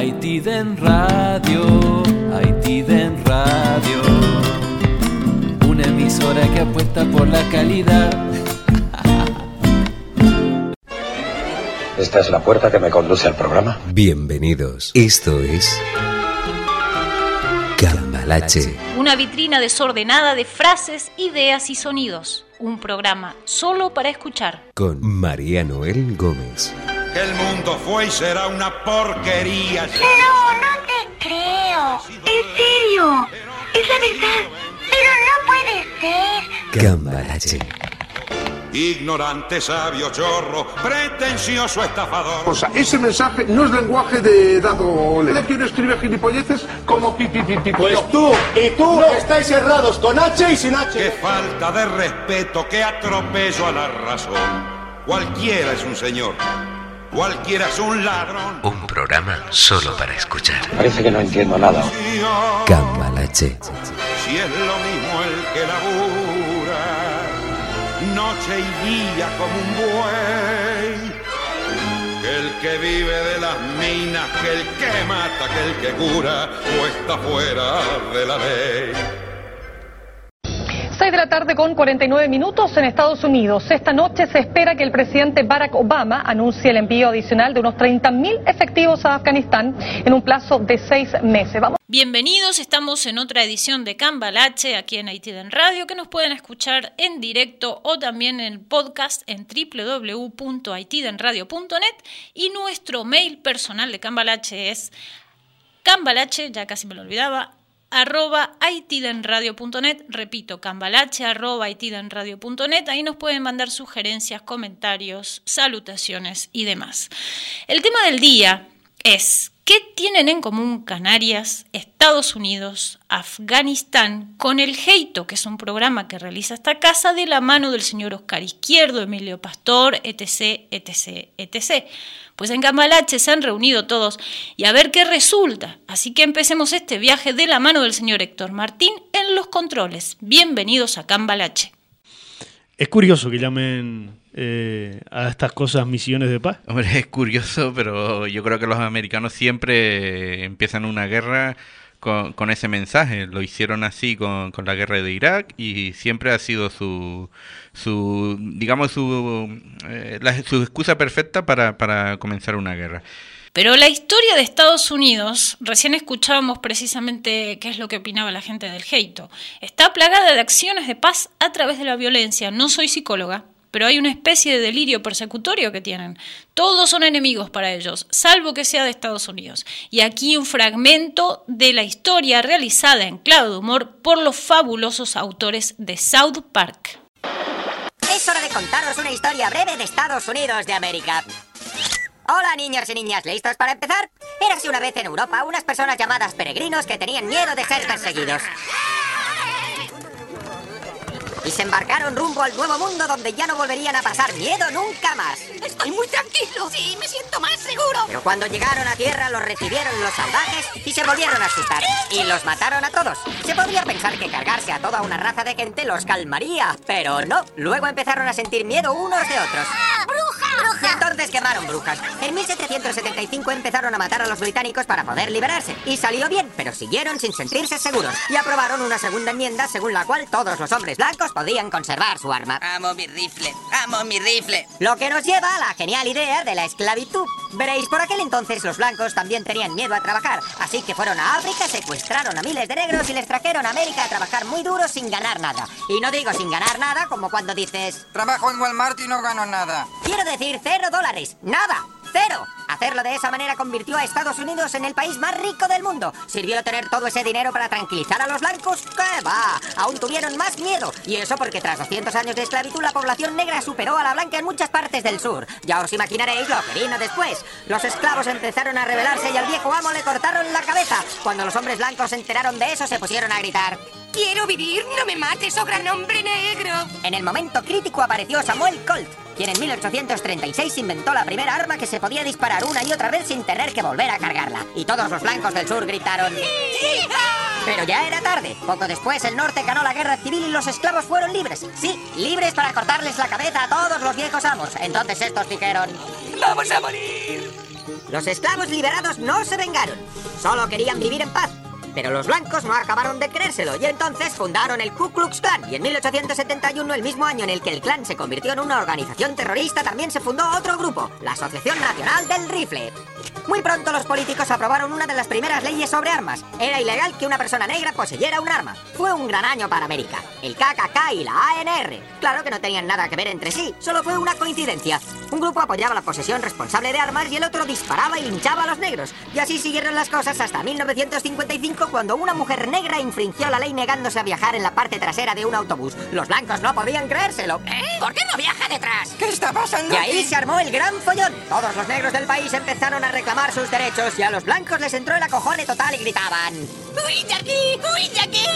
Haitiden Radio, Haitiden Radio. Una emisora que apuesta por la calidad. Esta es la puerta que me conduce al programa. Bienvenidos. Esto es Cambalache. Una vitrina desordenada de frases, ideas y sonidos. Un programa solo para escuchar. Con María Noel Gómez. Que el mundo fue y será una porquería. No, no te creo. En serio. Es la verdad. Pero no puede ser. Cambalache. Ignorante, sabio, chorro, pretencioso, estafador. O sea, ese mensaje no es lenguaje de dado Le quien escribe gilipolleces como pipi pipi. Pues tú y tú estáis errados con H y sin H. Qué falta de respeto, qué atropello a la razón. Cualquiera es un señor, cualquiera es un ladrón. Un programa solo para escuchar. Parece que no entiendo nada. Cambalache. Si es lo mismo el que labura, noche y día como un buey. Que el que vive de las minas, que el que mata, que el que cura, o está fuera de la ley. 6 de la tarde con 49 minutos en Estados Unidos. Esta noche se espera que el presidente Barack Obama anuncie el envío adicional de unos 30.000 efectivos a Afganistán en un plazo de seis meses. Bienvenidos, estamos en otra edición de Cambalache aquí en Haitiden Radio que nos pueden escuchar en directo o también en podcast en www.haitidenradio.net y nuestro mail personal de Cambalache es cambalache, ya casi me lo olvidaba, arroba repito, cambalache arroba ahí nos pueden mandar sugerencias, comentarios, salutaciones y demás. El tema del día es, ¿qué tienen en común Canarias, Estados Unidos, Afganistán con el Heito, que es un programa que realiza esta casa de la mano del señor Oscar Izquierdo, Emilio Pastor, etc., etc., etc.? Pues en Cambalache se han reunido todos y a ver qué resulta. Así que empecemos este viaje de la mano del señor Héctor Martín en los controles. Bienvenidos a Cambalache. Es curioso que llamen eh, a estas cosas misiones de paz. Hombre, es curioso, pero yo creo que los americanos siempre empiezan una guerra con, con ese mensaje. Lo hicieron así con, con, la guerra de Irak y siempre ha sido su, su digamos, su, eh, la, su excusa perfecta para, para comenzar una guerra. Pero la historia de Estados Unidos, recién escuchábamos precisamente qué es lo que opinaba la gente del Heito, está plagada de acciones de paz a través de la violencia. No soy psicóloga, pero hay una especie de delirio persecutorio que tienen. Todos son enemigos para ellos, salvo que sea de Estados Unidos. Y aquí un fragmento de la historia realizada en clave de humor por los fabulosos autores de South Park. Es hora de contaros una historia breve de Estados Unidos de América. Hola niños y niñas, ¿listos para empezar? Érase una vez en Europa unas personas llamadas peregrinos que tenían miedo de ser perseguidos. Y se embarcaron rumbo al nuevo mundo donde ya no volverían a pasar miedo nunca más. Estoy muy tranquilo, sí, me siento más seguro. Pero cuando llegaron a tierra los recibieron los salvajes y se volvieron a asustar. Y los mataron a todos. Se podría pensar que cargarse a toda una raza de gente los calmaría, pero no. Luego empezaron a sentir miedo unos de otros. ¡Ah, ¡Bruja! Y entonces quemaron brujas. En 1775 empezaron a matar a los británicos para poder liberarse. Y salió bien, pero siguieron sin sentirse seguros. Y aprobaron una segunda enmienda según la cual todos los hombres blancos podían conservar su arma. Amo mi rifle, amo mi rifle. Lo que nos lleva a la genial idea de la esclavitud. Veréis, por aquel entonces los blancos también tenían miedo a trabajar, así que fueron a África, secuestraron a miles de negros y les trajeron a América a trabajar muy duro sin ganar nada. Y no digo sin ganar nada como cuando dices... Trabajo en Walmart y no gano nada. Quiero decir cero dólares. Nada. Cero. Hacerlo de esa manera convirtió a Estados Unidos en el país más rico del mundo. ¿Sirvió tener todo ese dinero para tranquilizar a los blancos? ¡Qué va! Aún tuvieron más miedo. Y eso porque tras 200 años de esclavitud la población negra superó a la blanca en muchas partes del sur. Ya os imaginaréis lo que vino después. Los esclavos empezaron a rebelarse y al viejo amo le cortaron la cabeza. Cuando los hombres blancos se enteraron de eso se pusieron a gritar. Quiero vivir, no me mates, oh gran hombre negro. En el momento crítico apareció Samuel Colt, quien en 1836 inventó la primera arma que se podía disparar una y otra vez sin tener que volver a cargarla. Y todos los blancos del sur gritaron... Pero ya era tarde. Poco después el norte ganó la guerra civil y los esclavos fueron libres. Sí, libres para cortarles la cabeza a todos los viejos amos. Entonces estos dijeron... ¡Vamos a morir! Los esclavos liberados no se vengaron, solo querían vivir en paz. Pero los blancos no acabaron de creérselo y entonces fundaron el Ku Klux Klan. Y en 1871, el mismo año en el que el clan se convirtió en una organización terrorista, también se fundó otro grupo, la Asociación Nacional del Rifle. Muy pronto los políticos aprobaron una de las primeras leyes sobre armas. Era ilegal que una persona negra poseyera un arma. Fue un gran año para América. El KKK y la ANR. Claro que no tenían nada que ver entre sí, solo fue una coincidencia. Un grupo apoyaba la posesión responsable de armas y el otro disparaba y linchaba a los negros. Y así siguieron las cosas hasta 1955 cuando una mujer negra infringió la ley negándose a viajar en la parte trasera de un autobús. Los blancos no podían creérselo. ¿Eh? ¿Por qué no viaja detrás? ¿Qué está pasando? Y ahí se armó el gran follón. Todos los negros del país empezaron a reclamar sus derechos y a los blancos les entró el acojone total y gritaban ¡Huid de aquí! ¡Huid de aquí!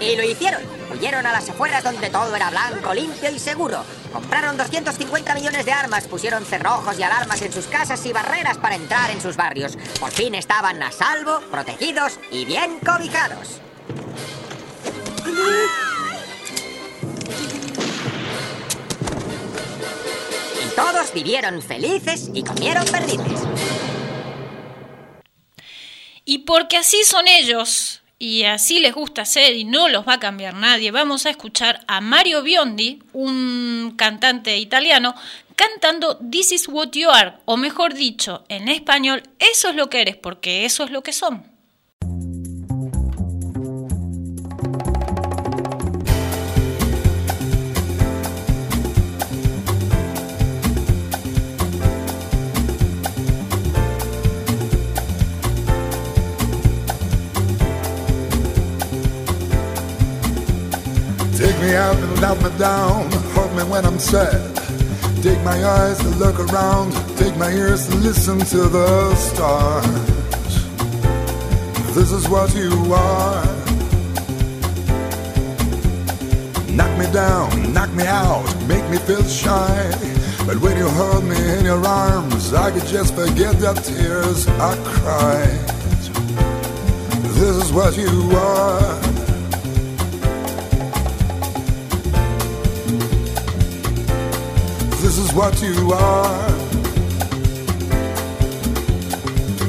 Y lo hicieron. Huyeron a las afueras donde todo era blanco, limpio y seguro. Compraron 250 millones de armas, pusieron cerrojos y alarmas en sus casas y barreras para entrar en sus barrios. Por fin estaban a salvo, protegidos y bien cobijados. Y todos vivieron felices y comieron perdices. Y porque así son ellos y así les gusta ser y no los va a cambiar nadie, vamos a escuchar a Mario Biondi, un cantante italiano, cantando This is what you are, o mejor dicho, en español, eso es lo que eres, porque eso es lo que son. Me out and let me down, hold me when I'm sad. Take my eyes to look around, take my ears to listen to the stars. This is what you are. Knock me down, knock me out, make me feel shy. But when you hold me in your arms, I could just forget the tears I cried. This is what you are. This is what you are.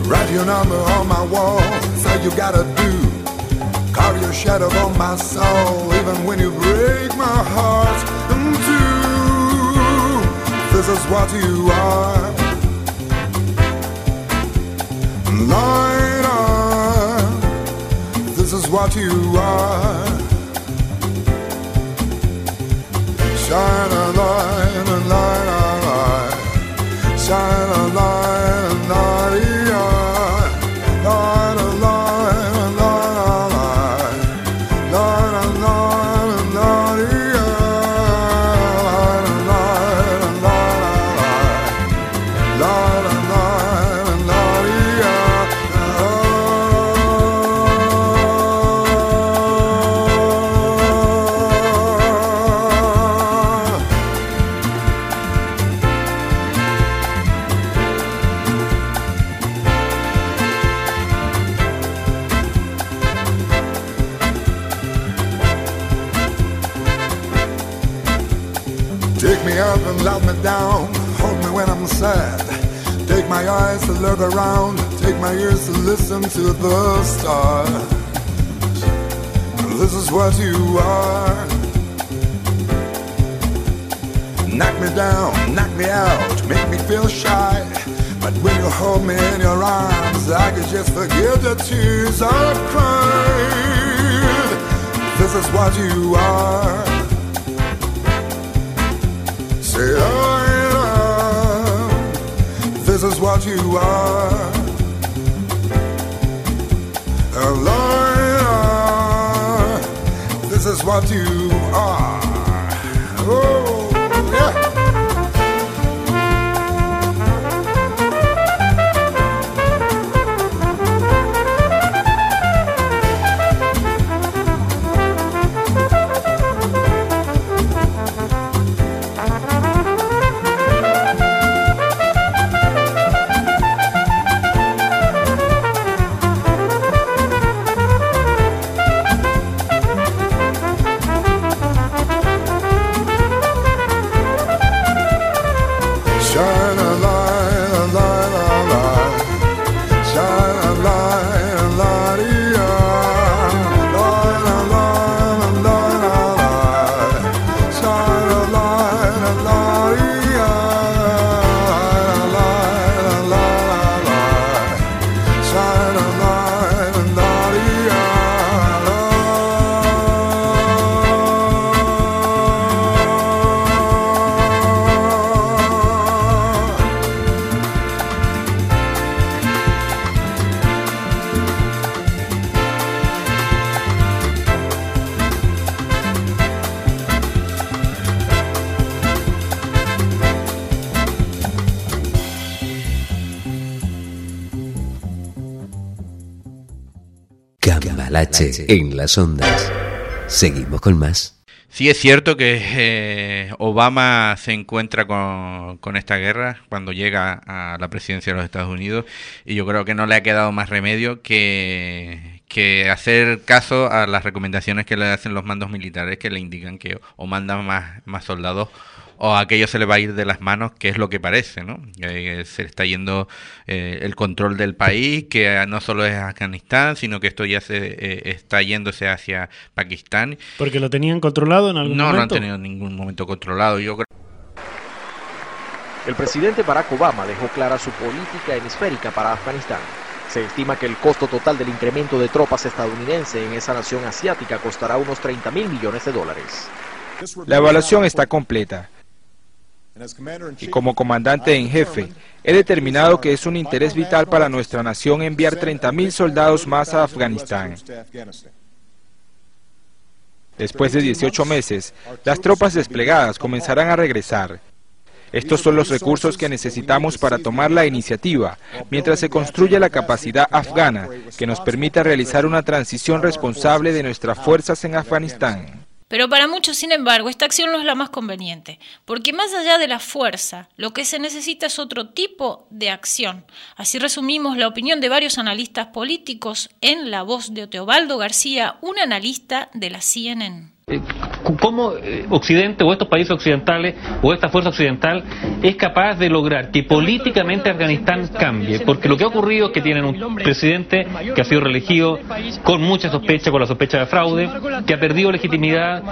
Write your number on my wall. All you gotta do. Carve your shadow on my soul, even when you break my heart in two. This is what you are. Light up. This is what you are. Shine a light, a light, a light. Shine a light, a light, I'm sad. Take my eyes to look around. Take my ears to listen to the stars. This is what you are. Knock me down, knock me out, make me feel shy. But when you hold me in your arms, I can just forget the tears I've cried. This is what you are. Say I what you are. A liar. This is what you are. Oh, Cambalache en las ondas. Seguimos con más. Sí es cierto que eh, Obama se encuentra con, con, esta guerra cuando llega a la presidencia de los Estados Unidos y yo creo que no le ha quedado más remedio que, que hacer caso a las recomendaciones que le hacen los mandos militares que le indican que o mandan más, más soldados o aquello se le va a ir de las manos, que es lo que parece, ¿no? Eh, se está yendo eh, el control del país, que no solo es Afganistán, sino que esto ya se eh, está yéndose hacia Pakistán. ¿Porque lo tenían controlado en algún no, momento? No, no han tenido en ningún momento controlado. Yo creo el presidente Barack Obama dejó clara su política hemisférica para Afganistán. Se estima que el costo total del incremento de tropas estadounidenses en esa nación asiática costará unos 30 mil millones de dólares. La evaluación está completa. Y como comandante en jefe, he determinado que es un interés vital para nuestra nación enviar 30.000 soldados más a Afganistán. Después de 18 meses, las tropas desplegadas comenzarán a regresar. Estos son los recursos que necesitamos para tomar la iniciativa, mientras se construye la capacidad afgana que nos permita realizar una transición responsable de nuestras fuerzas en Afganistán. Pero para muchos, sin embargo, esta acción no es la más conveniente, porque más allá de la fuerza, lo que se necesita es otro tipo de acción. Así resumimos la opinión de varios analistas políticos en la voz de Teobaldo García, un analista de la CNN. ¿Cómo eh, Occidente o estos países occidentales o esta fuerza occidental es capaz de lograr que políticamente Afganistán cambie? Porque lo que ha ocurrido es que tienen un presidente que ha sido reelegido con mucha sospecha, con la sospecha de fraude, que ha perdido legitimidad,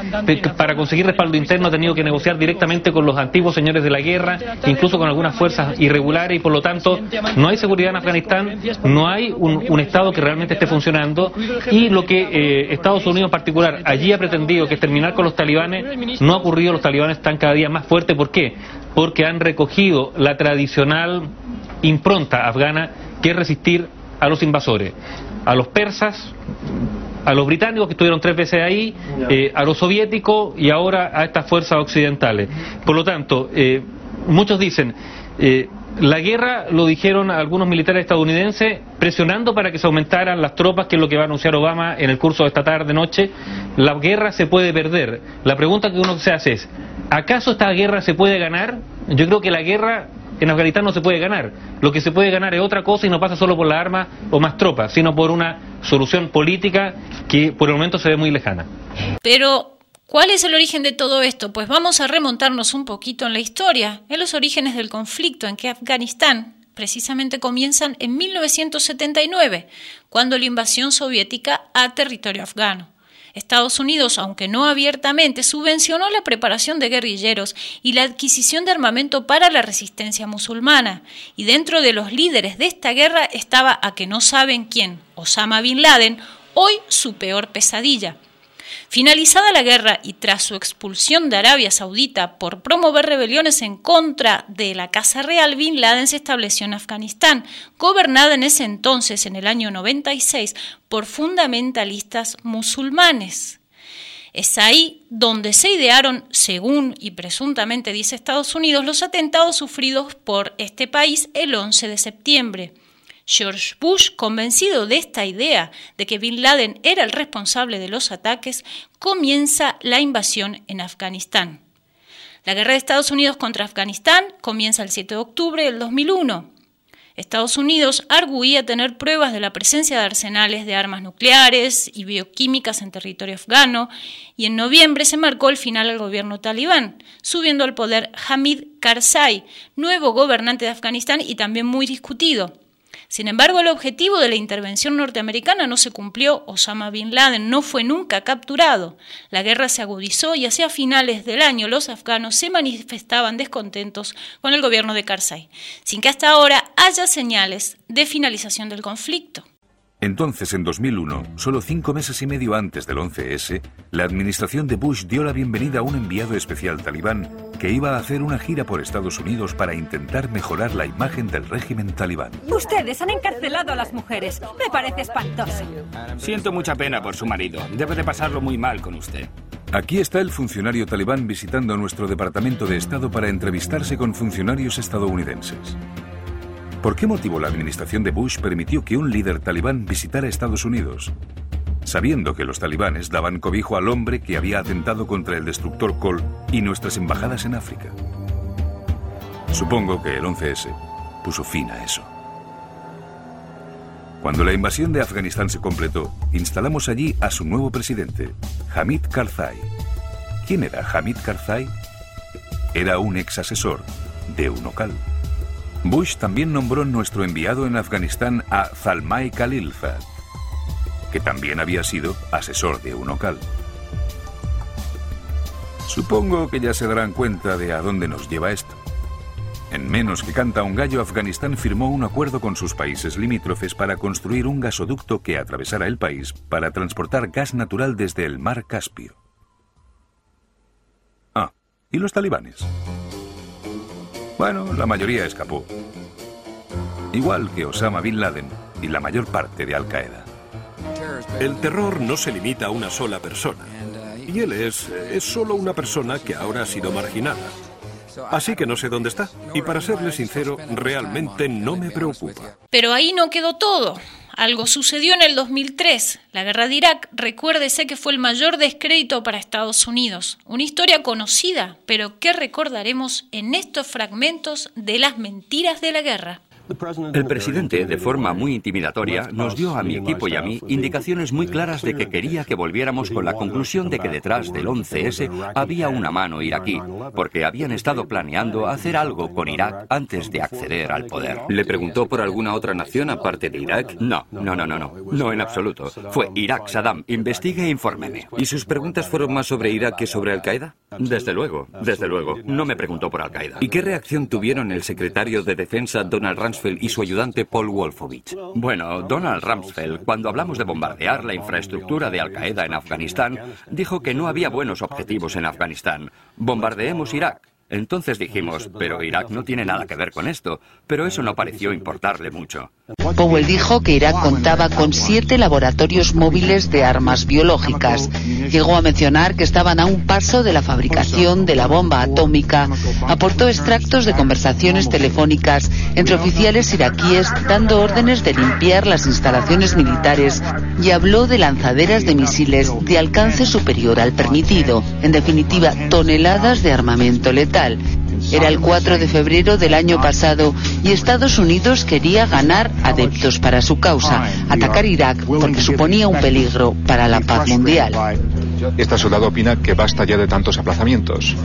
para conseguir respaldo interno ha tenido que negociar directamente con los antiguos señores de la guerra, incluso con algunas fuerzas irregulares y por lo tanto no hay seguridad en Afganistán, no hay un, un Estado que realmente esté funcionando y lo que eh, Estados Unidos en particular allí ha pretendido que es terminar con los talibanes, no ha ocurrido, los talibanes están cada día más fuertes. ¿Por qué? Porque han recogido la tradicional impronta afgana que es resistir a los invasores, a los persas, a los británicos que estuvieron tres veces ahí, eh, a los soviéticos y ahora a estas fuerzas occidentales. Por lo tanto, eh, muchos dicen, eh, la guerra, lo dijeron algunos militares estadounidenses, presionando para que se aumentaran las tropas, que es lo que va a anunciar Obama en el curso de esta tarde-noche. La guerra se puede perder. La pregunta que uno se hace es, ¿acaso esta guerra se puede ganar? Yo creo que la guerra en Afganistán no se puede ganar. Lo que se puede ganar es otra cosa y no pasa solo por la arma o más tropas, sino por una solución política que por el momento se ve muy lejana. Pero ¿Cuál es el origen de todo esto? Pues vamos a remontarnos un poquito en la historia, en los orígenes del conflicto en que Afganistán precisamente comienzan en 1979, cuando la invasión soviética a territorio afgano. Estados Unidos, aunque no abiertamente, subvencionó la preparación de guerrilleros y la adquisición de armamento para la resistencia musulmana. Y dentro de los líderes de esta guerra estaba a que no saben quién, Osama Bin Laden, hoy su peor pesadilla. Finalizada la guerra y tras su expulsión de Arabia Saudita por promover rebeliones en contra de la Casa Real, Bin Laden se estableció en Afganistán, gobernada en ese entonces, en el año 96, por fundamentalistas musulmanes. Es ahí donde se idearon, según y presuntamente dice Estados Unidos, los atentados sufridos por este país el 11 de septiembre. George Bush, convencido de esta idea de que Bin Laden era el responsable de los ataques, comienza la invasión en Afganistán. La guerra de Estados Unidos contra Afganistán comienza el 7 de octubre del 2001. Estados Unidos arguía tener pruebas de la presencia de arsenales de armas nucleares y bioquímicas en territorio afgano y en noviembre se marcó el final al gobierno talibán, subiendo al poder Hamid Karzai, nuevo gobernante de Afganistán y también muy discutido. Sin embargo, el objetivo de la intervención norteamericana no se cumplió. Osama Bin Laden no fue nunca capturado. La guerra se agudizó y hacia finales del año los afganos se manifestaban descontentos con el gobierno de Karzai, sin que hasta ahora haya señales de finalización del conflicto. Entonces, en 2001, solo cinco meses y medio antes del 11S, la administración de Bush dio la bienvenida a un enviado especial talibán que iba a hacer una gira por Estados Unidos para intentar mejorar la imagen del régimen talibán. Ustedes han encarcelado a las mujeres. Me parece espantoso. Siento mucha pena por su marido. Debe de pasarlo muy mal con usted. Aquí está el funcionario talibán visitando nuestro Departamento de Estado para entrevistarse con funcionarios estadounidenses. ¿Por qué motivo la administración de Bush permitió que un líder talibán visitara Estados Unidos? Sabiendo que los talibanes daban cobijo al hombre que había atentado contra el destructor Cole y nuestras embajadas en África. Supongo que el 11S puso fin a eso. Cuando la invasión de Afganistán se completó, instalamos allí a su nuevo presidente, Hamid Karzai. ¿Quién era Hamid Karzai? Era un ex asesor de UNOCAL. Bush también nombró nuestro enviado en Afganistán a Zalmay Khalilzad, que también había sido asesor de UNOCAL. Supongo que ya se darán cuenta de a dónde nos lleva esto. En menos que canta un gallo, Afganistán firmó un acuerdo con sus países limítrofes para construir un gasoducto que atravesara el país para transportar gas natural desde el mar Caspio. Ah, ¿y los talibanes? Bueno, la mayoría escapó. Igual que Osama Bin Laden y la mayor parte de Al Qaeda. El terror no se limita a una sola persona. Y él es, es solo una persona que ahora ha sido marginada. Así que no sé dónde está. Y para serle sincero, realmente no me preocupa. Pero ahí no quedó todo. Algo sucedió en el 2003. La guerra de Irak, recuérdese que fue el mayor descrédito para Estados Unidos. Una historia conocida, pero que recordaremos en estos fragmentos de las mentiras de la guerra. El presidente, de forma muy intimidatoria, nos dio a mi equipo y a mí indicaciones muy claras de que quería que volviéramos con la conclusión de que detrás del 11S había una mano iraquí, porque habían estado planeando hacer algo con Irak antes de acceder al poder. ¿Le preguntó por alguna otra nación aparte de Irak? No, no, no, no, no, no en absoluto. Fue Irak, Saddam, investigue e infórmeme. ¿Y sus preguntas fueron más sobre Irak que sobre Al-Qaeda? Desde luego, desde luego. No me preguntó por Al-Qaeda. ¿Y qué reacción tuvieron el secretario de Defensa Donald Rumsfeld y su ayudante Paul Wolfowitz? Bueno, Donald Rumsfeld, cuando hablamos de bombardear la infraestructura de Al-Qaeda en Afganistán, dijo que no había buenos objetivos en Afganistán. Bombardeemos Irak. Entonces dijimos, pero Irak no tiene nada que ver con esto, pero eso no pareció importarle mucho. Powell dijo que Irak contaba con siete laboratorios móviles de armas biológicas. Llegó a mencionar que estaban a un paso de la fabricación de la bomba atómica. Aportó extractos de conversaciones telefónicas entre oficiales iraquíes dando órdenes de limpiar las instalaciones militares y habló de lanzaderas de misiles de alcance superior al permitido. En definitiva, toneladas de armamento letal. Era el 4 de febrero del año pasado y Estados Unidos quería ganar adeptos para su causa, atacar Irak porque suponía un peligro para la paz mundial. Esta soldado opina que basta ya de tantos aplazamientos.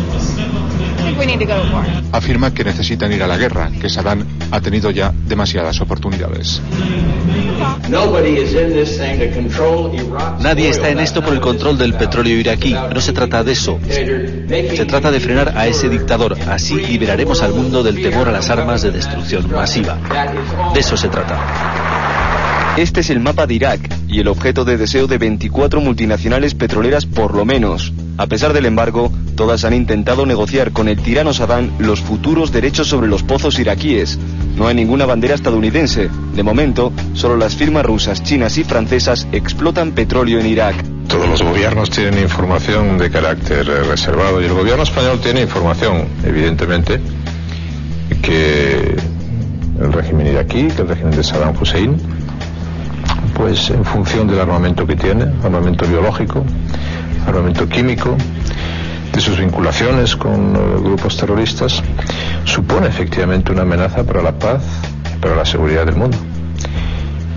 Afirma que necesitan ir a la guerra, que Saddam ha tenido ya demasiadas oportunidades. Nadie está en esto por el control del petróleo iraquí. No se trata de eso. Se trata de frenar a ese dictador. Así liberaremos al mundo del temor a las armas de destrucción masiva. De eso se trata. Este es el mapa de Irak y el objeto de deseo de 24 multinacionales petroleras por lo menos. A pesar del embargo, todas han intentado negociar con el tirano Saddam los futuros derechos sobre los pozos iraquíes. No hay ninguna bandera estadounidense. De momento, solo las firmas rusas, chinas y francesas explotan petróleo en Irak. Todos los gobiernos tienen información de carácter eh, reservado y el gobierno español tiene información, evidentemente, que el régimen iraquí, que el régimen de Saddam Hussein, pues en función del armamento que tiene, armamento biológico, armamento químico, de sus vinculaciones con eh, grupos terroristas, supone efectivamente una amenaza para la paz para la seguridad del mundo.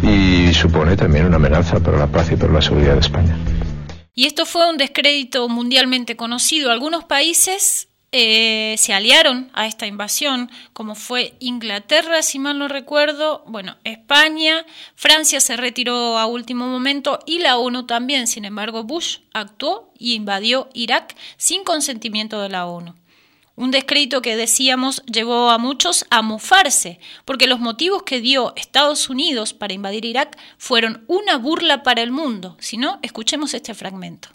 Y supone también una amenaza para la paz y para la seguridad de España. Y esto fue un descrédito mundialmente conocido. Algunos países eh, se aliaron a esta invasión, como fue Inglaterra, si mal no recuerdo, bueno, España, Francia se retiró a último momento y la ONU también. Sin embargo, Bush actuó y invadió Irak sin consentimiento de la ONU. Un descrédito que decíamos llevó a muchos a mofarse, porque los motivos que dio Estados Unidos para invadir Irak fueron una burla para el mundo. Si no, escuchemos este fragmento.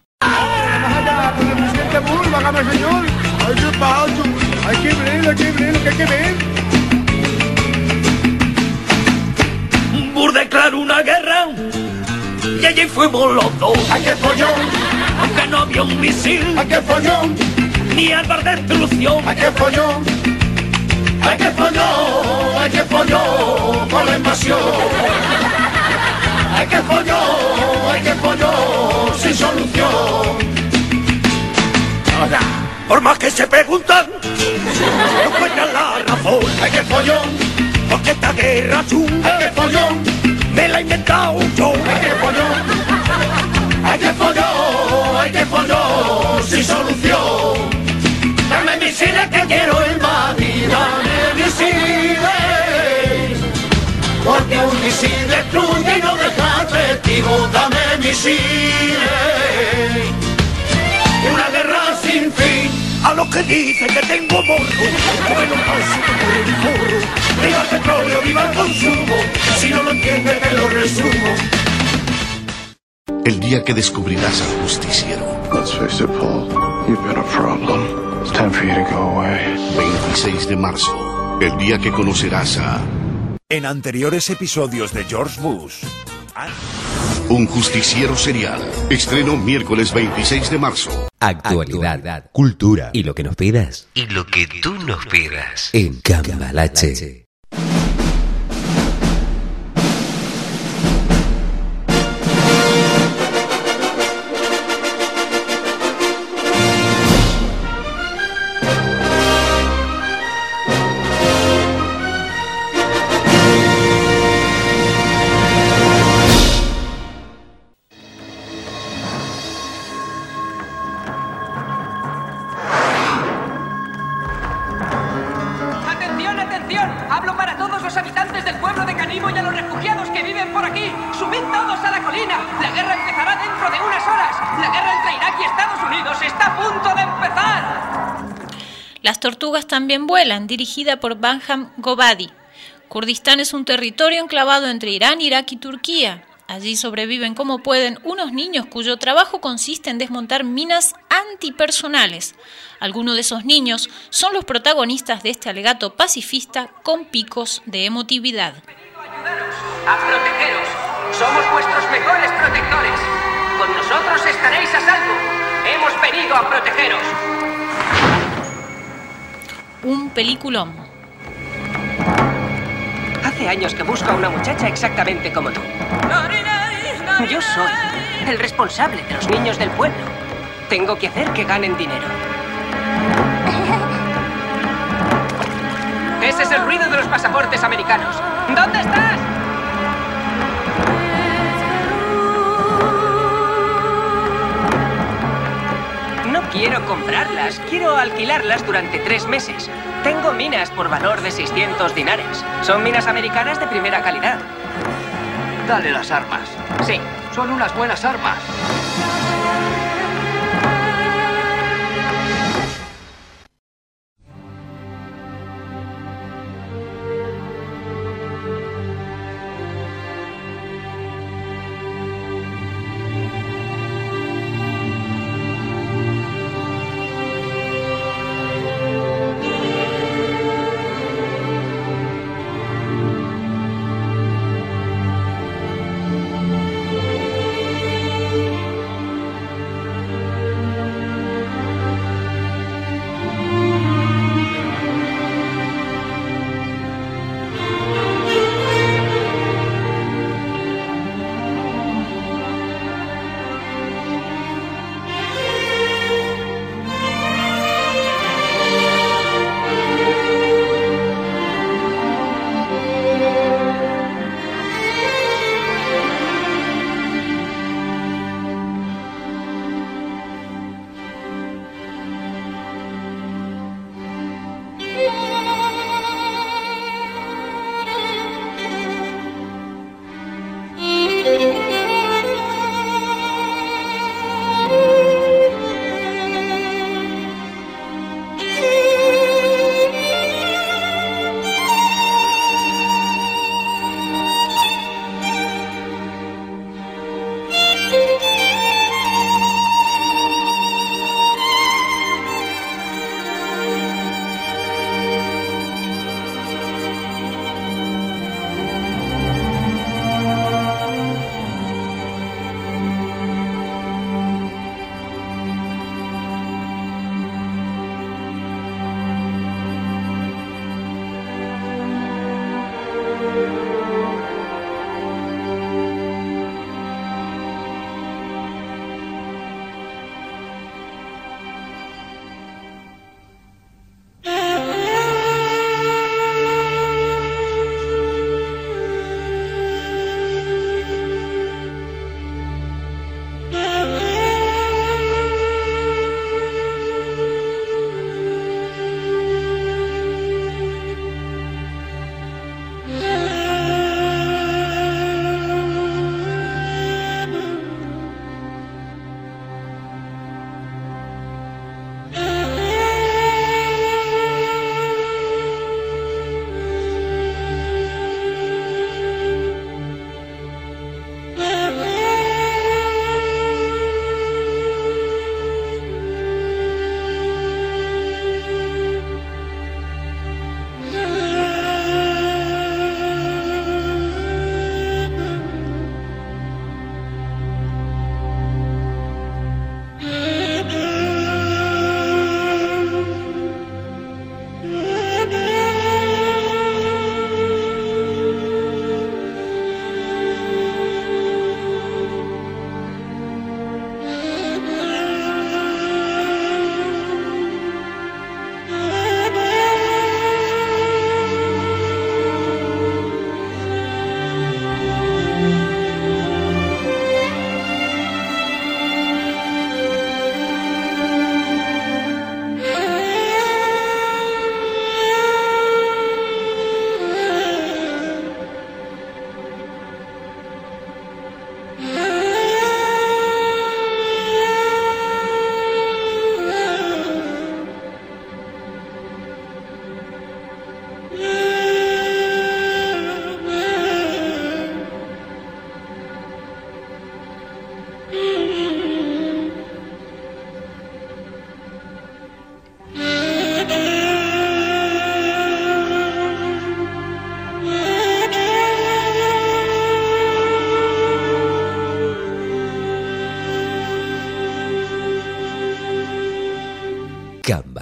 Hay que ver, hay que ver lo que hay que ver. Bur declaró una guerra y allí fuimos los dos. ¡Ay, qué follón! Aunque no había un misil, ¡Ay, qué follón! ni armas de destrucción. ¡Ay, qué follón! ¡Ay, qué follón! ¡Ay, qué follón! Por la invasión. ¡Ay, qué follón! ¡Ay, qué follón! Sin solución. Por más que se preguntan, no encuentran la razón. ¡Ay, qué follón! Porque esta guerra chunga ¡Ay, qué follón! me la he inventado yo. ¡Ay, qué follón! ¡Ay, qué follón! Y no deja testigo, dame misiles. Una guerra sin fin. A los que dicen que tengo morro, bueno, paso por el forro. Viva el petróleo, viva el consumo. Si no lo entiendes, te lo resumo. El día que descubrirás al justiciero. Let's face it, Paul. You've been a problem. It's time for you to go away. 26 de marzo. El día que conocerás a En anteriores episodios de George Bush. un justiciero serial. Estreno miércoles 26 de marzo. Actualidad, cultura y lo que nos pidas. Y lo que tú nos pidas. En Cambalache. ¡Atención, a punto de empezar. Las tortugas también vuelan, dirigida por Banham Gobadi. Kurdistán es un territorio enclavado entre Irán, Irak y Turquía. Allí sobreviven como pueden unos niños cuyo trabajo consiste en desmontar minas antipersonales. Algunos de esos niños son los protagonistas de este alegato pacifista con picos de emotividad. A protegeros. Somos vuestros mejores protectores. Con nosotros estaréis a salvo. Hemos venido a protegeros. Un peliculón. Hace años que busco a una muchacha exactamente como tú. Yo soy el responsable de los niños del pueblo. Tengo que hacer que ganen dinero. Ese es el ruido de los pasaportes americanos. ¿Dónde estás? Quiero comprarlas, quiero alquilarlas durante tres meses. Tengo minas por valor de 600 dinares. Son minas americanas de primera calidad. Dale las armas. Sí. Son unas buenas armas.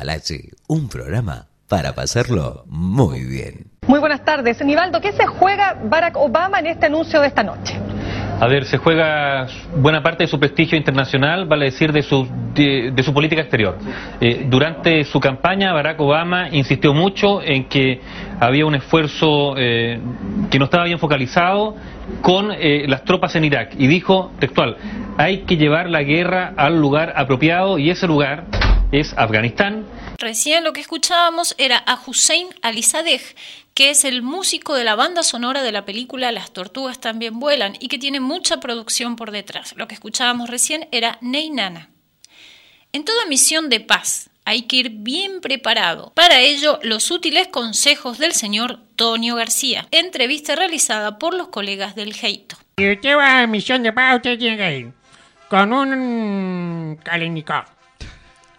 Cambalache, un programa para pasarlo muy bien. Muy buenas tardes. Nivaldo, ¿qué se juega Barack Obama en este anuncio de esta noche? A ver, se juega buena parte de su prestigio internacional, vale decir, de su, de, de su política exterior. Eh, durante su campaña, Barack Obama insistió mucho en que había un esfuerzo eh, que no estaba bien focalizado con eh, las tropas en Irak y dijo, textual, hay que llevar la guerra al lugar apropiado y ese lugar es Afganistán. Recién lo que escuchábamos era a Hussein Alizadeh, que es el músico de la banda sonora de la película Las tortugas también vuelan y que tiene mucha producción por detrás. Lo que escuchábamos recién era Ney Nana. En toda misión de paz hay que ir bien preparado. Para ello, los útiles consejos del señor Tonio García, entrevista realizada por los colegas del Heito. Si usted va a misión de paz, usted tiene que ir con un.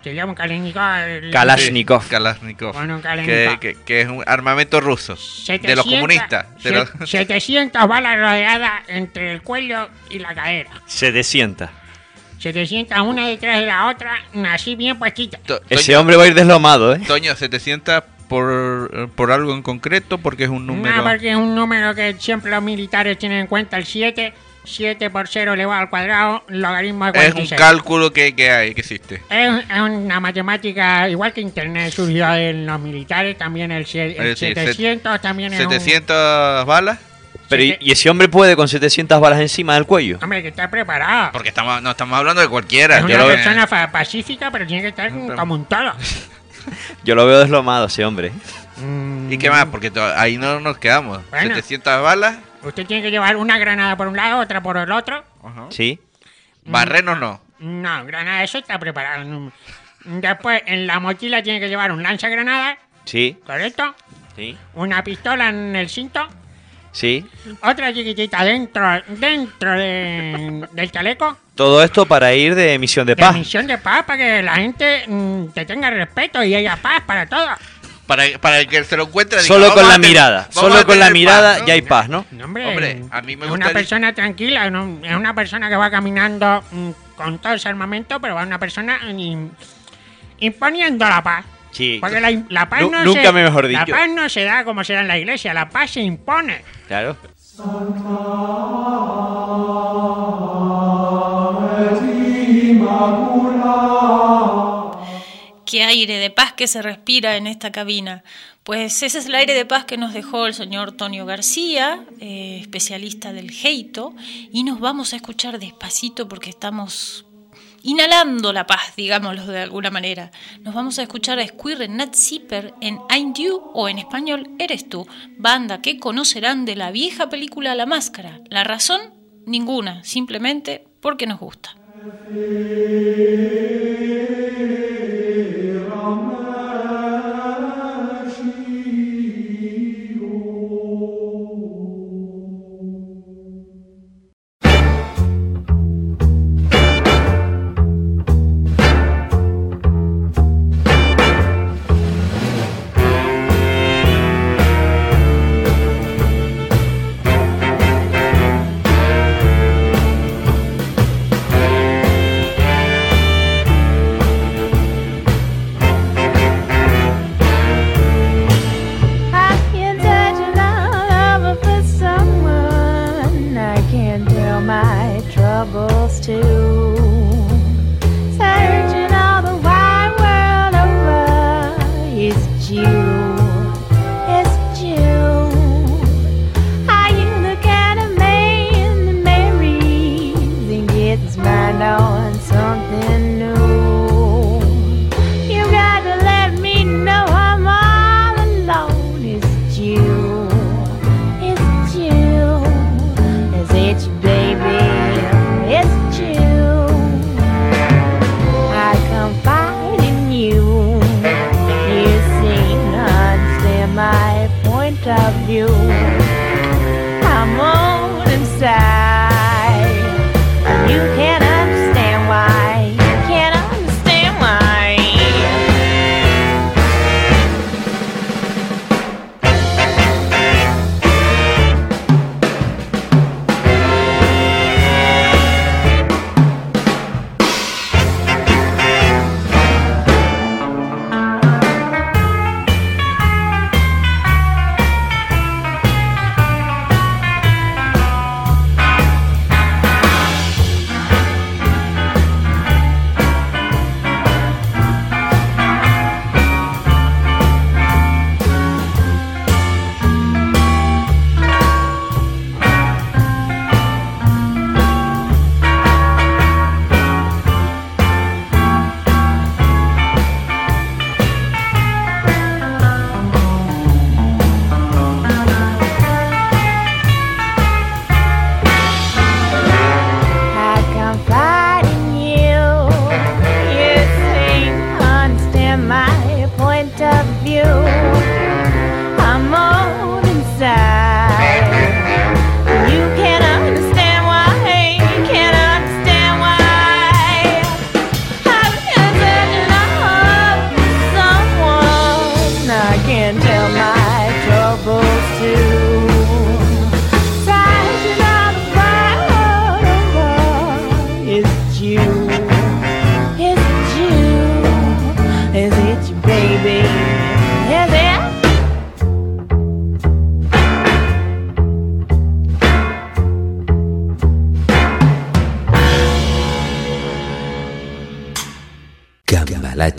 Se llama un Kalashnikov. Kalashnikov. Kalashnikov. Con un Que, Kalashnikov. que- que es un armamento ruso. De 700 los comunistas. De los... se- 700 balas rodeadas entre el cuello y la cadera. 700. 700 una detrás de la otra, así bien puestita. Ese hombre va a ir deslomado, ¿eh? Toño, 700 por, por algo en concreto, porque es un número. No, porque es un número que siempre los militares tienen en cuenta, el 7. 7 por 0 elevado al cuadrado, logaritmo de es 46. un cálculo que, que hay, que existe. Es, es una matemática, igual que Internet surgió en los militares, también el, el Es decir, 700 también es un... 700 balas. Pero ¿y- y ese hombre puede con 700 balas encima del cuello? Hombre, que está preparado. Porque estamos, no estamos hablando de cualquiera. Es Yo una lo, veo, persona fa- pacífica, pero tiene que estar como un toro. yo lo veo deslomado, ese hombre. Mm. ¿Y qué más? Porque ahí no nos quedamos. Bueno. 700 balas. Usted tiene que llevar una granada por un lado, otra por el otro. Sí. Barrenos no. No, granada, eso está preparado. No. Después, en la mochila tiene que llevar un lanzagranada, Sí. ¿correcto? Sí. Una pistola en el cinto, Sí. otra chiquitita dentro, dentro de- del chaleco. Todo esto para ir de misión de De paz. misión de paz para que la gente mm, te tenga respeto y haya paz para todo. Para, para el que se lo encuentre. diga, Solo "Vamos con la tener- mirada. Solo con la mirada paz, ¿no? ya hay paz, ¿no? Hombre, Hombre, a mí me es una persona tranquila, no- es una persona que va caminando mm, con todo ese armamento, pero va una persona mm, imponiendo la paz. Sí. Porque la, la paz no nunca se, mejor La dicho. paz no se da como se da en la iglesia, la paz se impone. Claro. Qué aire de paz que se respira en esta cabina. Pues ese es el aire de paz que nos dejó el señor Tonio García, eh, especialista del Heito, y nos vamos a escuchar despacito porque estamos inhalando la paz, digámoslo de alguna manera. Nos vamos a escuchar a Squirrel Nat Zipper en I'm You o en español Eres tú, banda que conocerán de la vieja película La Máscara. La razón, ninguna, simplemente porque nos gusta.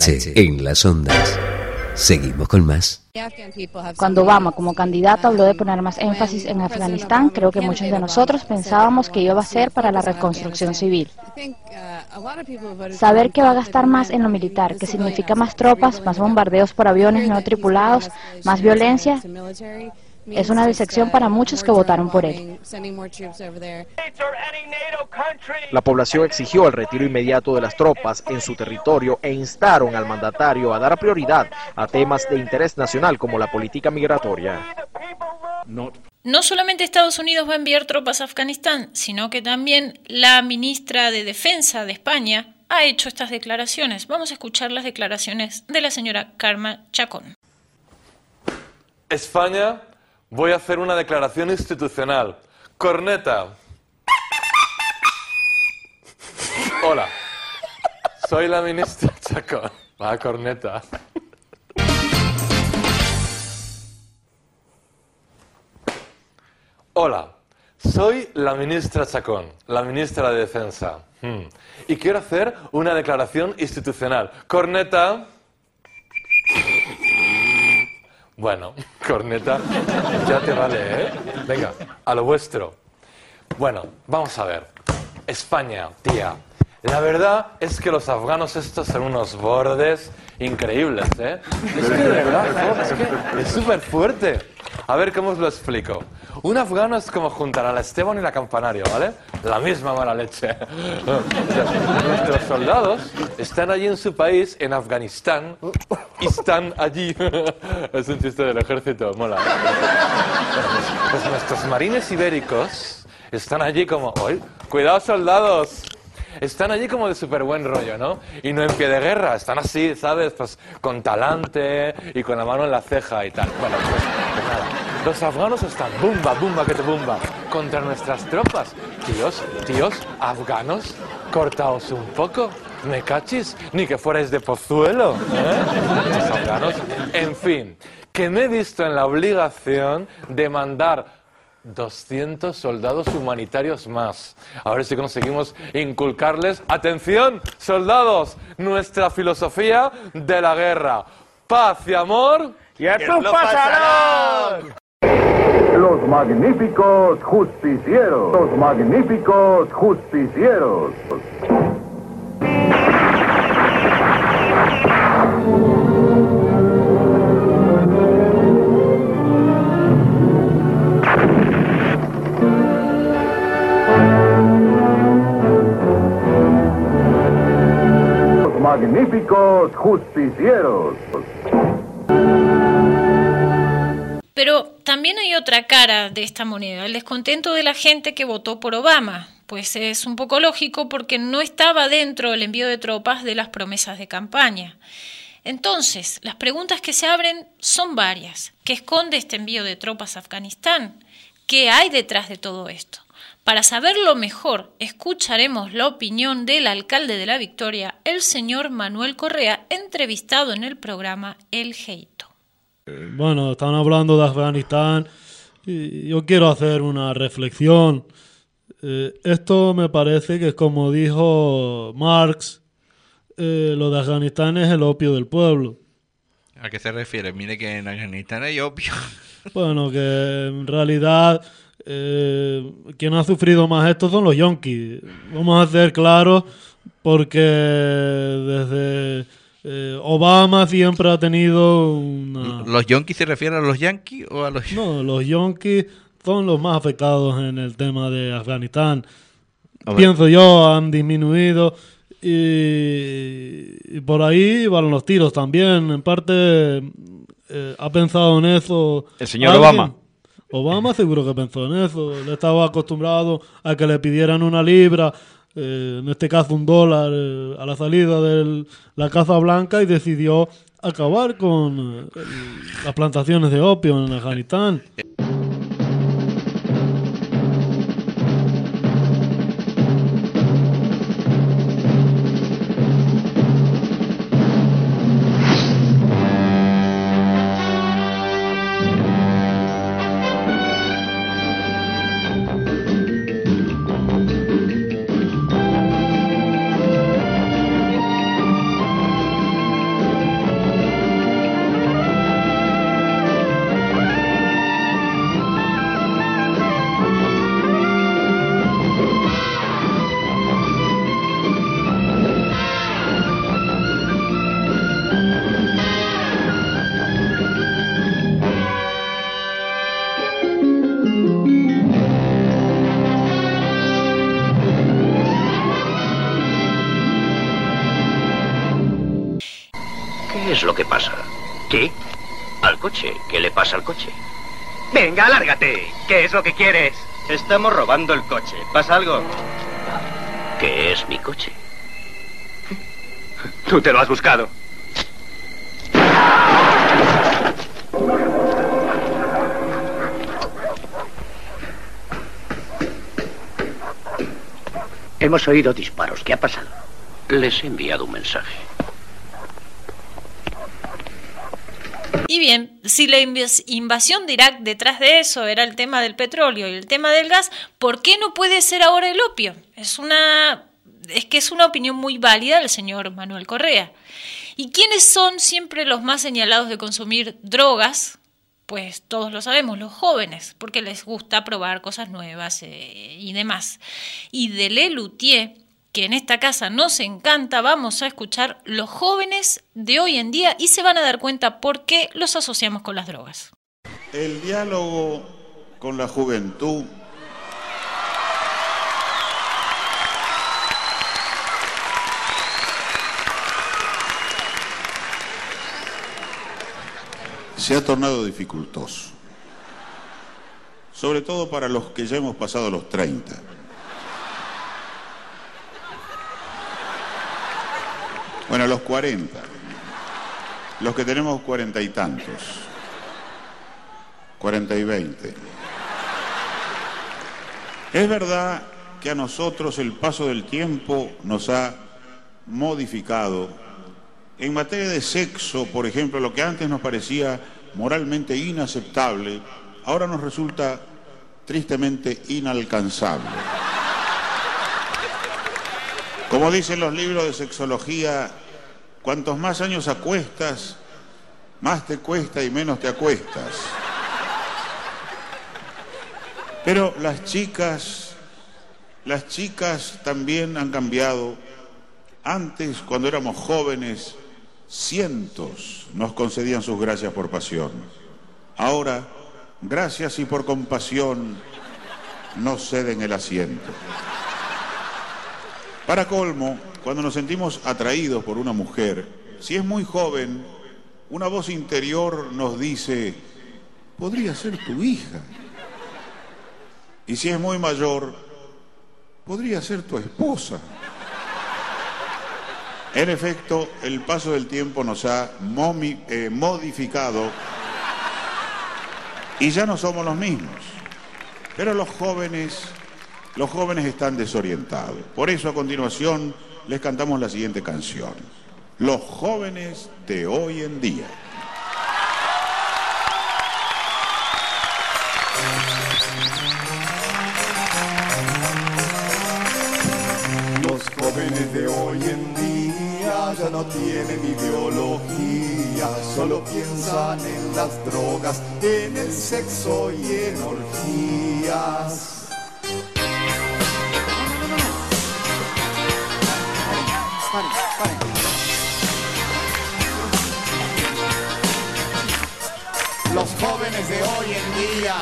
En las ondas. Seguimos con más. Cuando Obama como candidato habló de poner más énfasis en Afganistán, creo que muchos de nosotros pensábamos que iba a ser para la reconstrucción civil. Saber que va a gastar más en lo militar, que significa más tropas, más bombardeos por aviones no tripulados, más violencia, es una decepción para muchos que votaron por él. La población exigió el retiro inmediato de las tropas en su territorio e instaron al mandatario a dar prioridad a temas de interés nacional como la política migratoria. No solamente Estados Unidos va a enviar tropas a Afganistán, sino que también la ministra de Defensa de España ha hecho estas declaraciones. Vamos a escuchar las declaraciones de la señora Karma Chacón. España, voy a hacer una declaración institucional. Corneta. Hola, soy la ministra Chacón. Va, corneta. Hola, soy la ministra Chacón, la ministra de Defensa. Hmm. Y quiero hacer una declaración institucional. Corneta. Bueno, corneta, ya te vale, ¿eh? Venga, a lo vuestro. Bueno, vamos a ver. España, tía. La verdad es que los afganos estos son unos bordes increíbles, ¿eh? Es que de verdad, es que es súper fuerte. A ver cómo os lo explico. Un afgano es como juntar a la Esteban y la Campanario, ¿vale? La misma mala leche. Nuestros soldados están allí en su país, en Afganistán, y están allí. Es un chiste del ejército, mola. Pues nuestros marines ibéricos están allí como, ¡ay! ¡Cuidado, soldados! Están allí como de súper buen rollo, ¿no? Y no en pie de guerra, están así, ¿sabes? Pues con talante y con la mano en la ceja y tal. Bueno, pues, Los afganos están bumba, bumba, que te bumba, contra nuestras tropas. Tíos, tíos, afganos, cortaos un poco. ¿Me cachis? Ni que fuerais de pozuelo, ¿eh? Los afganos. En fin, que me he visto en la obligación de mandar 200 soldados humanitarios más. A ver si conseguimos inculcarles, atención, soldados, nuestra filosofía de la guerra. Paz y amor. ¡Y estos pasarán! Los magníficos justicieros. Los magníficos justicieros. Los magníficos justicieros. Pero también hay otra cara de esta moneda, el descontento de la gente que votó por Obama. Pues es un poco lógico porque no estaba dentro del envío de tropas de las promesas de campaña. Entonces, las preguntas que se abren son varias. ¿Qué esconde este envío de tropas a Afganistán? ¿Qué hay detrás de todo esto? Para saberlo mejor, escucharemos la opinión del alcalde de la Victoria, el señor Manuel Correa, entrevistado en el programa El Geito. Bueno, están hablando de Afganistán y yo quiero hacer una reflexión. Eh, esto me parece que como dijo Marx, eh, lo de Afganistán es el opio del pueblo. ¿A qué se refiere? Mire que en Afganistán hay opio. Bueno, que en realidad eh, quien ha sufrido más esto son los yonkis. Vamos a ser claros porque desde eh, Obama siempre ha tenido una... ¿Los yonkis se refieren a los yankees o a los.? No, los yonkis son los más afectados en el tema de Afganistán. Hombre. Pienso yo, han disminuido y, y por ahí van los tiros también. En parte eh, ha pensado en eso. El señor alguien. Obama. Obama seguro que pensó en eso. Él estaba acostumbrado a que le pidieran una libra, eh, en este caso un dólar, eh, a la salida de la Casa Blanca y decidió acabar con eh, las plantaciones de opio en Afganistán. Es lo que pasa? ¿Qué? Al coche. ¿Qué le pasa al coche? Venga, lárgate. ¿Qué es lo que quieres? Estamos robando el coche. ¿Pasa algo? ¿Qué es mi coche? Tú te lo has buscado. Hemos oído disparos. ¿Qué ha pasado? Les he enviado un mensaje. Y bien, si la invasión de Irak detrás de eso era el tema del petróleo y el tema del gas, ¿por qué no puede ser ahora el opio? Es una es que es una opinión muy válida del señor Manuel Correa. ¿Y quiénes son siempre los más señalados de consumir drogas? Pues todos lo sabemos, los jóvenes, porque les gusta probar cosas nuevas eh, y demás. Y de Lelutier, que en esta casa nos encanta, vamos a escuchar los jóvenes de hoy en día y se van a dar cuenta por qué los asociamos con las drogas. El diálogo con la juventud se ha tornado dificultoso, sobre todo para los que ya hemos pasado los 30. Bueno, los 40, los que tenemos cuarenta y tantos, 40 y 20. Es verdad que a nosotros el paso del tiempo nos ha modificado. En materia de sexo, por ejemplo, lo que antes nos parecía moralmente inaceptable, ahora nos resulta tristemente inalcanzable. Como dicen los libros de sexología, cuantos más años acuestas, más te cuesta y menos te acuestas. Pero las chicas, las chicas también han cambiado. Antes, cuando éramos jóvenes, cientos nos concedían sus gracias por pasión. Ahora, gracias y por compasión, nos ceden el asiento. Para colmo, cuando nos sentimos atraídos por una mujer, si es muy joven, una voz interior nos dice, podría ser tu hija. Y si es muy mayor, podría ser tu esposa. En efecto, el paso del tiempo nos ha eh, modificado y ya no somos los mismos. Pero los jóvenes, los jóvenes están desorientados. Por eso a continuación les cantamos la siguiente canción. Los jóvenes de hoy en día. Los jóvenes de hoy en día ya no tienen ideología, solo piensan en las drogas, en el sexo y en orgías. Los jóvenes de hoy en día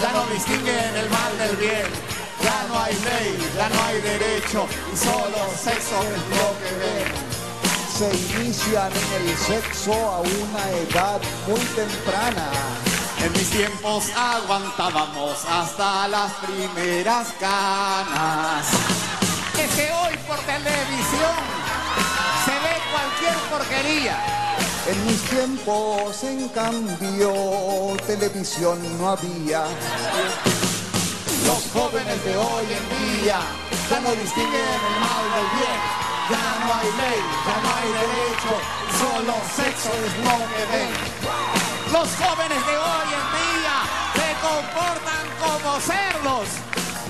ya no distinguen el mal del bien. Ya no hay ley, ya no hay derecho y solo sexo es lo que ven. Se inician en el sexo a una edad muy temprana. En mis tiempos aguantábamos hasta las primeras canas. Es que hoy por televisión porquería. En mis tiempos, en cambio, televisión no había. Los jóvenes de hoy en día ya no distinguen el mal del bien. Ya no hay ley, ya no hay derecho, solo sexo es lo que ven. Los jóvenes de hoy en día se comportan como cerdos,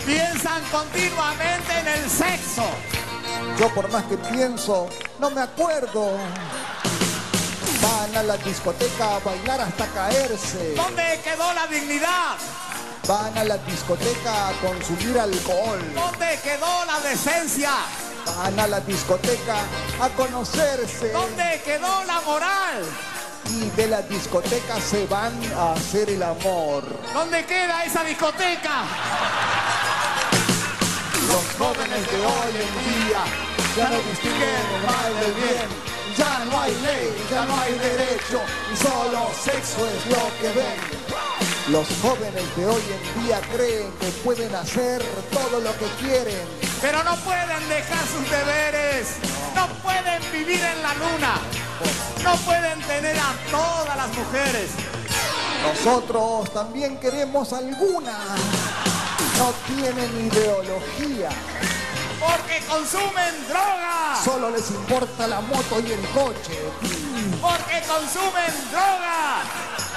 piensan continuamente en el sexo. Yo por más que pienso, no me acuerdo. Van a la discoteca a bailar hasta caerse. ¿Dónde quedó la dignidad? Van a la discoteca a consumir alcohol. ¿Dónde quedó la decencia? Van a la discoteca a conocerse. ¿Dónde quedó la moral? Y de la discoteca se van a hacer el amor. ¿Dónde queda esa discoteca? Los jóvenes de hoy en día ya no distinguen el mal del bien. Ya no hay ley, ya no hay derecho, y solo sexo es lo que ven. Los jóvenes de hoy en día creen que pueden hacer todo lo que quieren. Pero no pueden dejar sus deberes, no pueden vivir en la luna, no pueden tener a todas las mujeres. Nosotros también queremos alguna. No tienen ideología. Porque consumen droga. Solo les importa la moto y el coche. Porque consumen droga.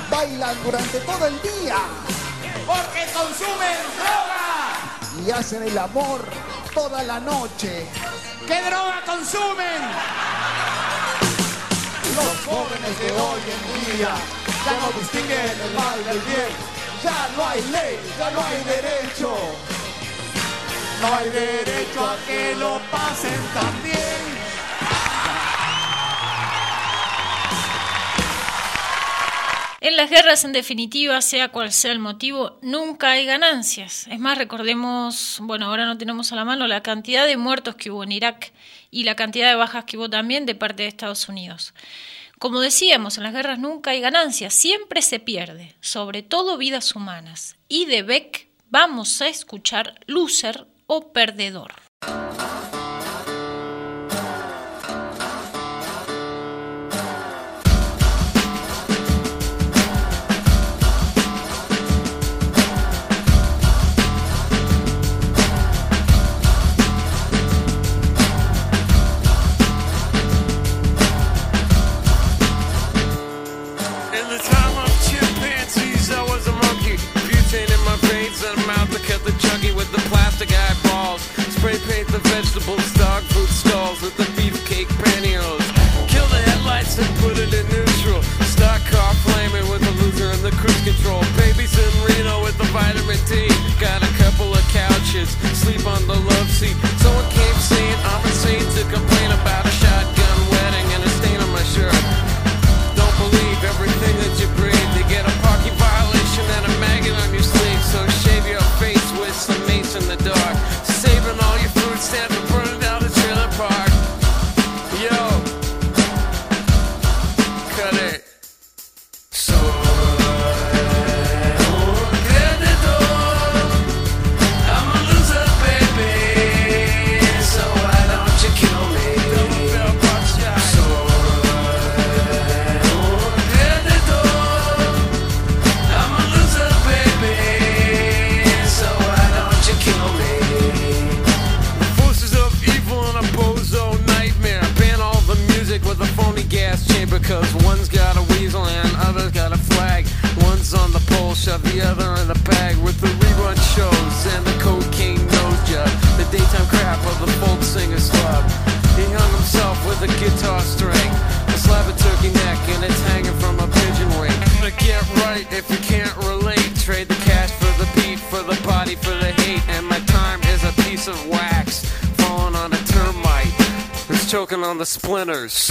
Bailan durante todo el día. Porque consumen droga. Y hacen el amor toda la noche. ¿Qué droga consumen? Los jóvenes de hoy en día ya no distinguen el mal del bien. Ya no hay ley, ya no hay derecho. No hay derecho a que lo pasen tan bien. En las guerras, en definitiva, sea cual sea el motivo, nunca hay ganancias. Es más, recordemos, bueno, ahora no tenemos a la mano la cantidad de muertos que hubo en Irak y la cantidad de bajas que hubo también de parte de Estados Unidos. Como decíamos, en las guerras nunca hay ganancias, siempre se pierde, sobre todo vidas humanas. Y de Beck vamos a escuchar Loser o Perdedor. Sinners.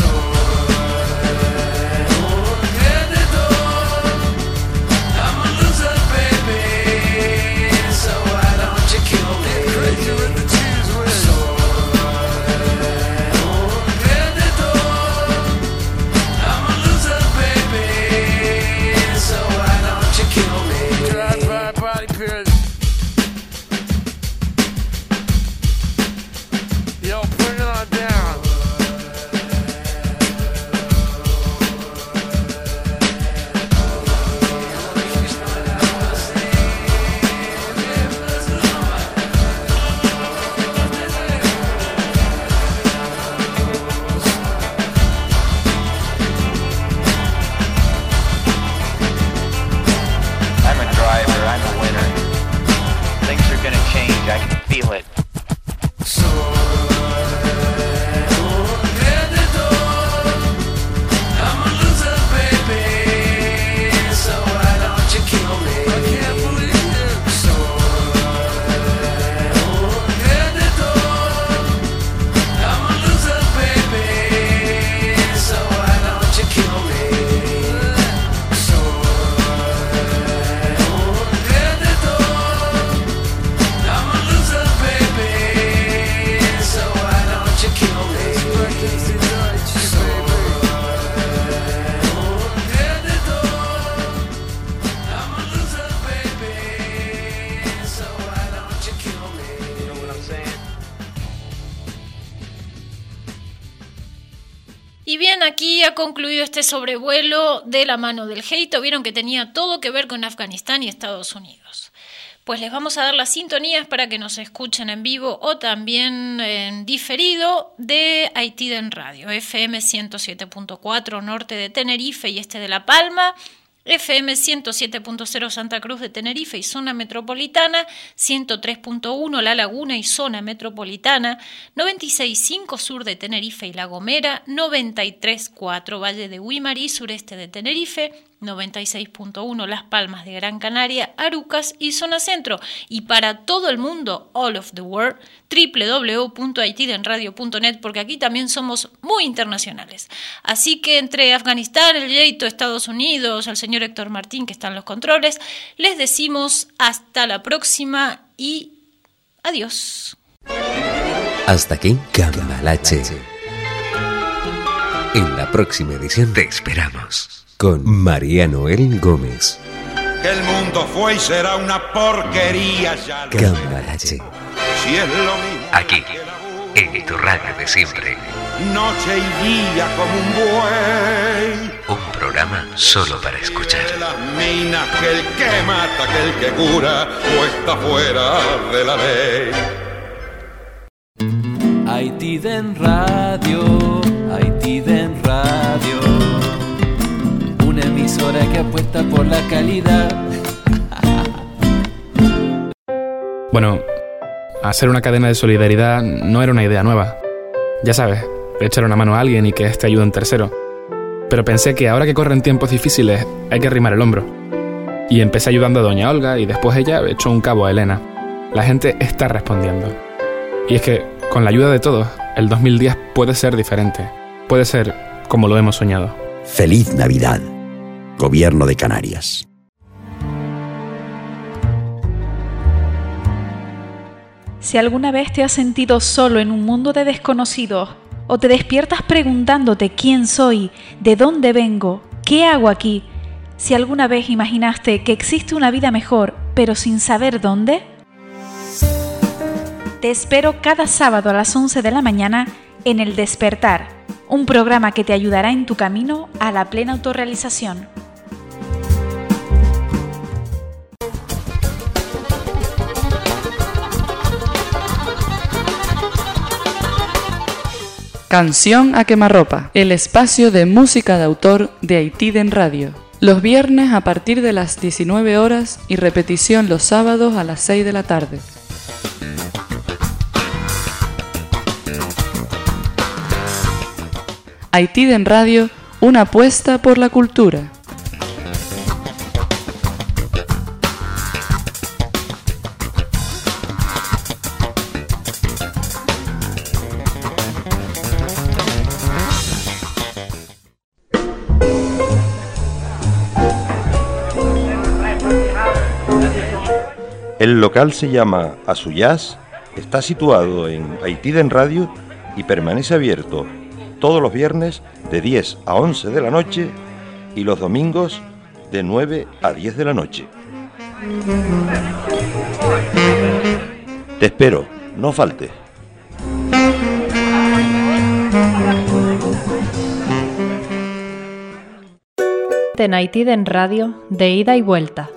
Concluido este sobrevuelo de la mano del Heito. Vieron que tenía todo que ver con Afganistán y Estados Unidos. Pues les vamos a dar las sintonías para que nos escuchen en vivo o también en diferido de Haití en Radio. FM 107.4 norte de Tenerife y este de La Palma. FM 107.0 Santa Cruz de Tenerife y zona metropolitana, 103.1 La Laguna y zona metropolitana, 96.5 sur de Tenerife y La Gomera, 93.4 Valle de Guimarí, sureste de Tenerife, 96.1 Las Palmas de Gran Canaria, Arucas y Zona Centro. Y para todo el mundo, all of the world, www.haitidenradio.net, porque aquí también somos muy internacionales. Así que entre Afganistán, el Yeito, Estados Unidos, el señor Héctor Martín, que está en los controles, les decimos hasta la próxima y adiós. Hasta aquí Cambalache. En la próxima edición te esperamos con María Noel Gómez. Que el mundo fue y será una porquería ya. lo sé. Cambalache. Si es lo mismo Aquí, en tu radio de siempre. noche y día como un buey. Un programa solo para escuchar. De las minas que el que mata, que el que cura, o está fuera de la ley. Haití en Radio, Haití en Radio. Una emisora que apuesta por la calidad. Bueno, hacer una cadena de solidaridad no era una idea nueva. Ya sabes, echar una mano a alguien y que éste ayude a un tercero. Pero pensé que ahora que corren tiempos difíciles hay que arrimar el hombro. Y empecé ayudando a Doña Olga y después ella echó un cabo a Elena. La gente está respondiendo. Y es que, con la ayuda de todos, el 2010 puede ser diferente. Puede ser como lo hemos soñado. Feliz Navidad. Gobierno de Canarias. Si alguna vez te has sentido solo en un mundo de desconocidos o te despiertas preguntándote quién soy, de dónde vengo, qué hago aquí, si alguna vez imaginaste que existe una vida mejor pero sin saber dónde, te espero cada sábado a las 11 de la mañana en El Despertar, un programa que te ayudará en tu camino a la plena autorrealización. Canción a quemarropa, el espacio de música de autor de Haití en Radio. Los viernes a partir de las 19 horas y repetición los sábados a las 6 de la tarde. Haití en Radio, una apuesta por la cultura. El local se llama Azuyaz, está situado en Haitiden Radio y permanece abierto todos los viernes de 10 a 11 de la noche y los domingos de 9 a 10 de la noche. Te espero, no faltes. Tenaitid en Radio, de ida y vuelta.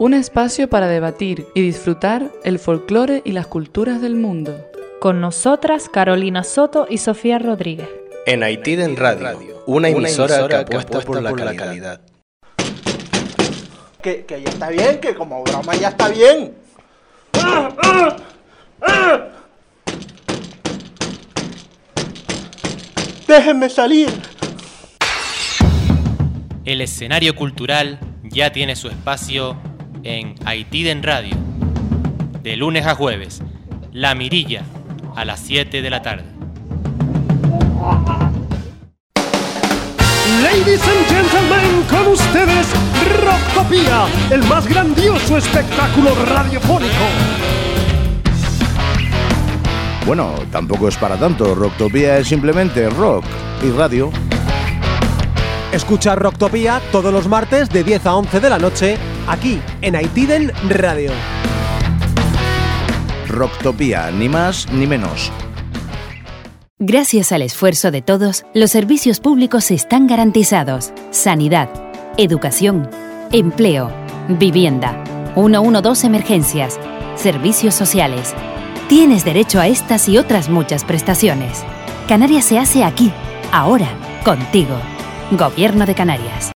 Un espacio para debatir y disfrutar el folclore y las culturas del mundo. Con nosotras, Carolina Soto y Sofía Rodríguez. En Haití en Radio, una emisora, que apuesta por la calidad. Que, que ya está bien, que como broma ya está bien. Déjenme salir. El escenario cultural ya tiene su espacio en Haití en Radio. De lunes a jueves, La Mirilla, a las 7 de la tarde. Ladies and gentlemen, con ustedes, Rocktopía, el más grandioso espectáculo radiofónico. Bueno, tampoco es para tanto. Rocktopía es simplemente rock y radio. Escucha Rocktopía todos los martes de 10 a 11 de la noche, aquí en Haitiden Radio. Rocktopía, ni más ni menos. Gracias al esfuerzo de todos, los servicios públicos están garantizados. Sanidad, educación, empleo, vivienda, 112 emergencias, servicios sociales. Tienes derecho a estas y otras muchas prestaciones. Canarias se hace aquí, ahora, contigo. Gobierno de Canarias.